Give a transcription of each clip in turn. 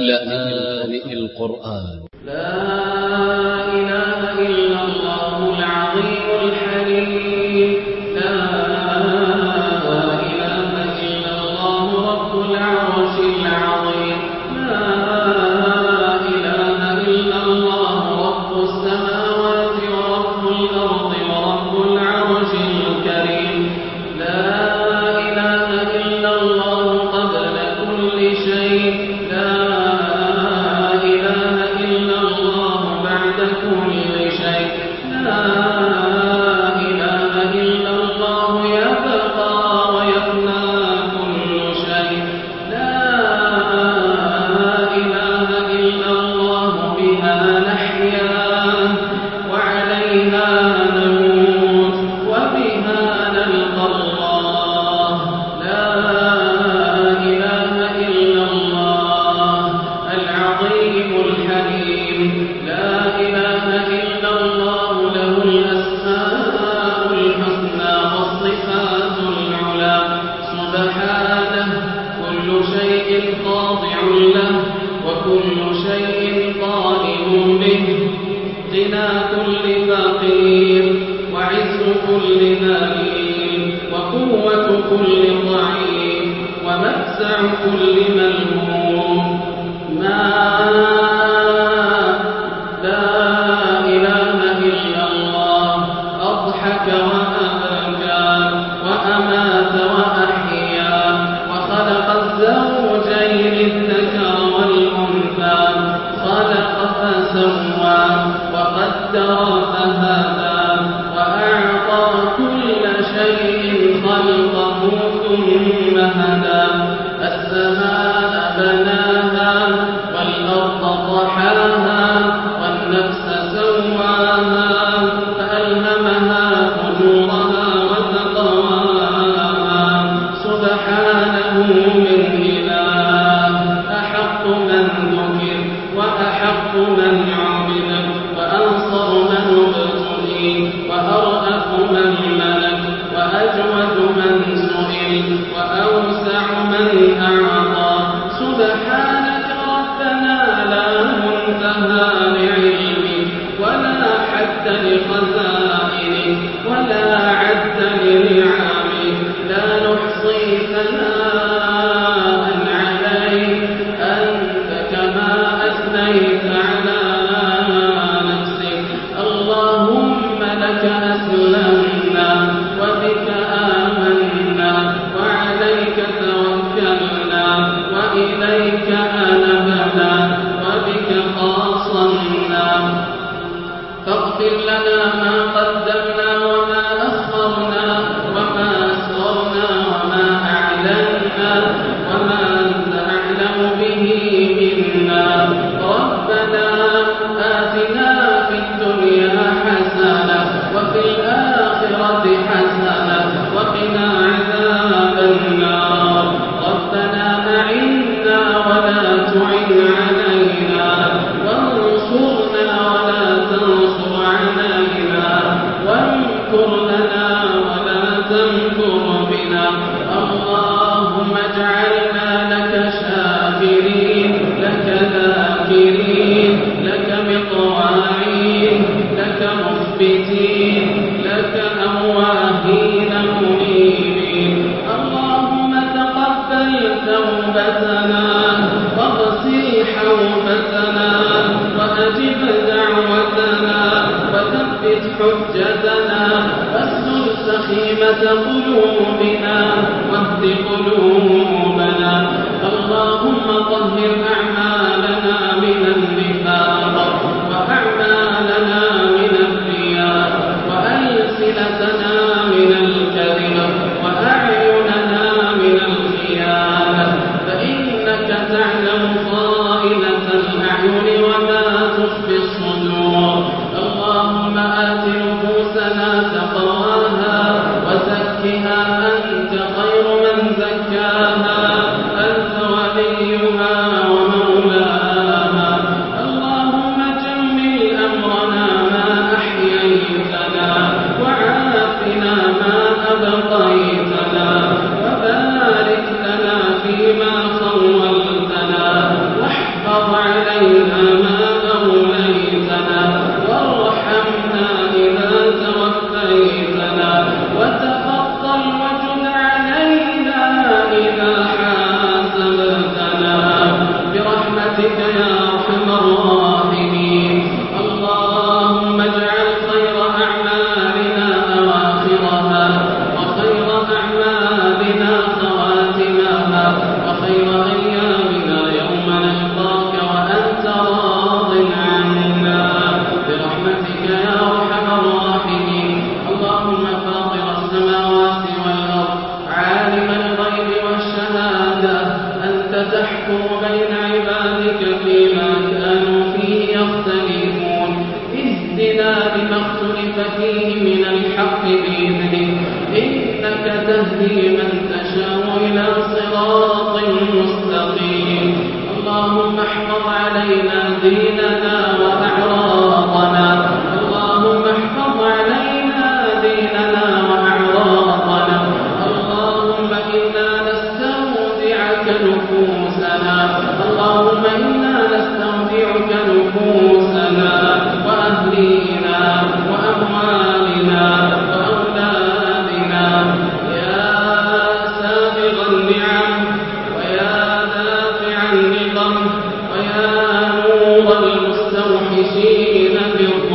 لآن القرآن. لا لمن قلوبنا واهد قلوبنا اللهم طهر أعمالنا من الذين کسی کے نہ دیو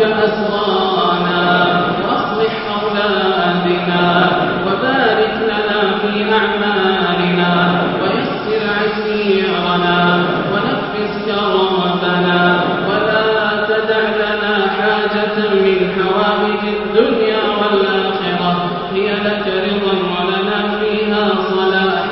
رب أسرانا وأصلح أولادنا وبارك لنا في أعمالنا ويسر عسيرنا ونفس كرامتنا ولا تدع لنا حاجة من حوائج الدنيا والآخرة. هي لك رضا ولنا فيها صلاح.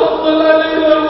محمد علی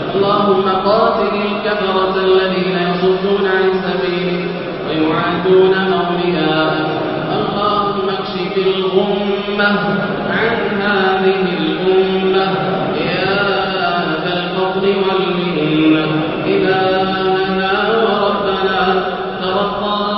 اللهم قاتل الكفرة الذين يصدون عن سبيلك ويعادون مولياء اللهم اكشف الغمة عن هذه الأمة. يا ذا الفضل والمنة إلهنا وربنا ترقى